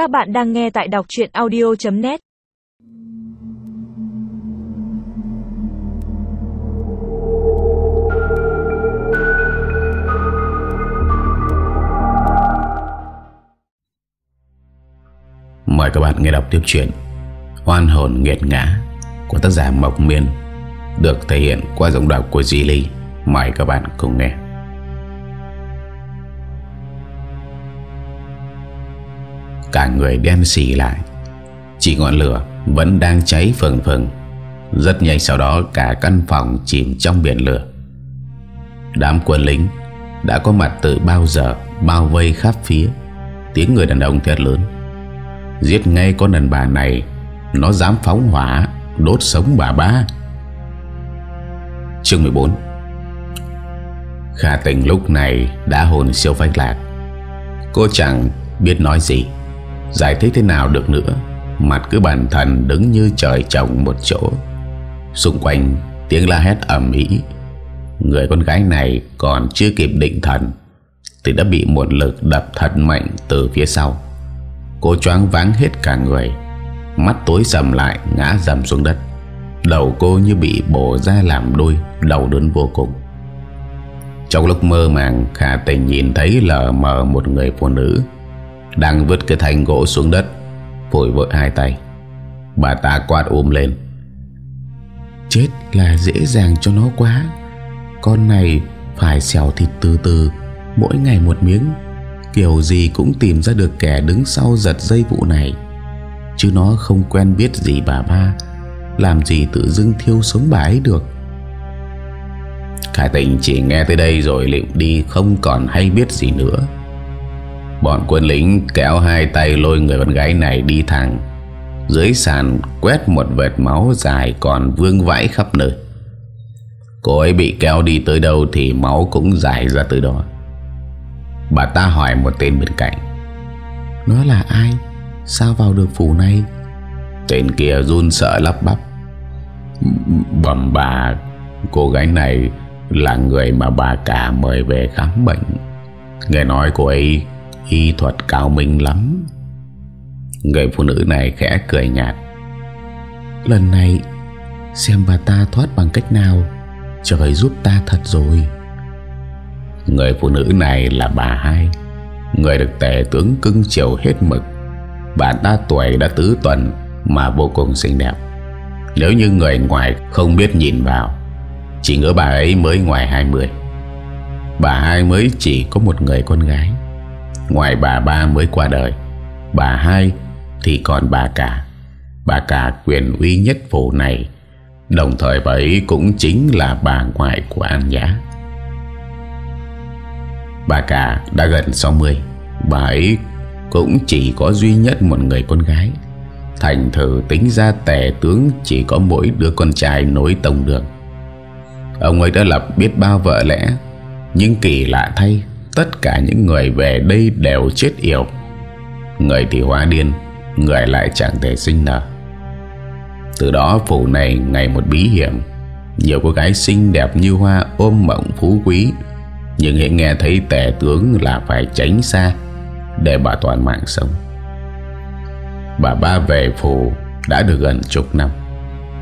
Các bạn đang nghe tại đọc chuyện audio.net Mời các bạn nghe đọc tiếp chuyện "Hoan hồn nghiệt ngã của tác giả Mộc Miên, được thể hiện qua giọng đọc của Di Ly. Mời các bạn cùng nghe. Cả người đen xì lại. Chỉ ngọn lửa vẫn đang cháy phừng phừng. Rất nhanh sau đó, cả căn phòng chìm trong biển lửa. Đám quân lính đã có mặt từ bao giờ, bao vây khắp phía. Tiếng người đàn ông thét lớn. Giết ngay con đàn bà này, Nó dám phóng hỏa, Đốt sống bà ba. Chương 14 Khả tình lúc này đã hồn siêu phách lạc. Cô chẳng biết nói gì. Giải thích thế nào được nữa? Mặt cứ bản thần đứng như trời trồng một chỗ. Xung quanh, tiếng la hét ầm ĩ. Người con gái này còn chưa kịp định thần, Thì đã bị một lực đập thật mạnh từ phía sau. Cô choáng váng hết cả người, Mắt tối sầm lại, ngã dầm xuống đất. Đầu cô như bị bổ ra làm đôi Đầu đớn vô cùng. Trong lúc mơ màng, Khả tình nhìn thấy lờ mờ một người phụ nữ đang vứt cái thanh gỗ xuống đất Phổi vội hai tay. Bà ta quát ôm lên. Chết là dễ dàng cho nó quá. Con này phải xèo thịt từ từ, Mỗi ngày một miếng. Kiểu gì cũng tìm ra được kẻ đứng sau giật dây vụ này. Chứ nó không quen biết gì bà ba. Làm gì tự dưng thiêu sống bà ấy được. Khải tình chỉ nghe tới đây rồi liệu đi không còn hay biết gì nữa. Bọn quân lính kéo hai tay lôi người con gái này đi thẳng. Dưới sàn quét một vệt máu dài còn vương vãi khắp nơi. Cô ấy bị kéo đi tới đâu thì máu cũng dài ra từ đó. Bà ta hỏi một tên bên cạnh. Nó là ai? Sao vào được phủ này? Tên kia run sợ lắp bắp. Bẩm bà Cô gái này là người mà bà cả mời về khám bệnh. Nghe nói cô ấy y thuật cao minh lắm. Người phụ nữ này khẽ cười nhạt. Lần này, Xem bà ta thoát bằng cách nào, Trời giúp ta thật rồi. Người phụ nữ này là bà hai, Người được tể tướng cưng chiều hết mực. Bà ta tuổi đã tứ tuần Mà vô cùng xinh đẹp. Nếu như người ngoài không biết nhìn vào, Chỉ ngỡ bà ấy mới ngoài 20 Bà hai mới chỉ có một người con gái. Ngoài bà ba mới qua đời, Bà hai thì còn bà cả. Bà cả quyền uy nhất phủ này, Đồng thời bà ấy cũng chính là bà ngoại của An Nhã. Bà cả đã gần 60 Bà ấy cũng chỉ có duy nhất một người con gái. Thành thử tính ra tẻ tướng chỉ có mỗi đứa con trai nối tông đường. Ông ấy đã lập biết bao vợ lẽ, Nhưng kỳ lạ thay Tất cả những người về đây đều chết yểu. Người thì hóa điên, Người lại chẳng thể sinh nở. Từ đó phủ này ngày một bí hiểm. Nhiều cô gái xinh đẹp như hoa ôm mộng phú quý, Nhưng hãy nghe thấy tẻ tướng là phải tránh xa Để bà toàn mạng sống. Bà ba về phủ đã được gần chục năm.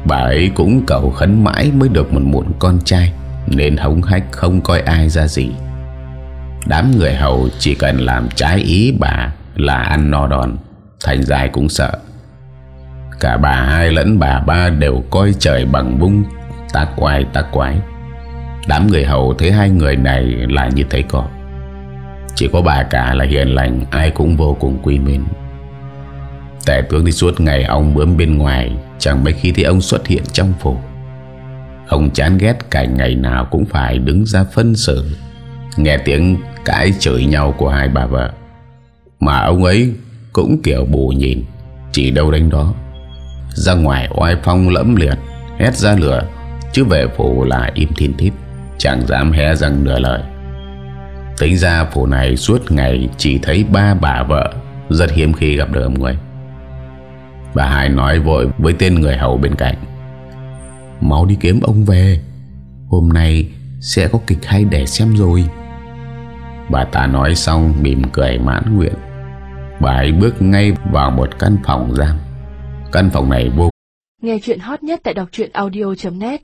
Bà ấy cũng cầu khấn mãi mới được một muộn con trai, Nên hống hách không coi ai ra gì. Đám người hầu chỉ cần làm trái ý bà là ăn no đòn, Thành dài cũng sợ. Cả bà hai lẫn bà ba đều coi trời bằng bung, ta quái ta quái. Đám người hầu thấy hai người này là như thấy cọp Chỉ có bà cả là hiền lành, Ai cũng vô cùng quý mến. Tể tướng đi suốt ngày, ông bướm bên ngoài, Chẳng mấy khi thấy ông xuất hiện trong phủ. Ông chán ghét cảnh ngày nào cũng phải đứng ra phân xử. Nghe tiếng cãi chửi nhau của hai bà vợ. Mà ông ấy cũng kiểu bù nhìn, Chỉ đâu đánh đó. Ra ngoài oai phong lẫm liệt, Hét ra lửa, Chứ về phủ là im thiên thít, Chẳng dám hé răng nửa lời. Tính ra phủ này suốt ngày Chỉ thấy ba bà vợ, Rất hiếm khi gặp được ông ấy. Bà hai nói vội với tên người hầu bên cạnh. Mau đi kiếm ông về, Hôm nay sẽ có kịch hay để xem rồi. Bà ta nói xong, mỉm cười mãn nguyện. Bà ấy bước ngay vào một căn phòng giam. Căn phòng này vô Nghe chuyện hot nhất tại đọc audio.net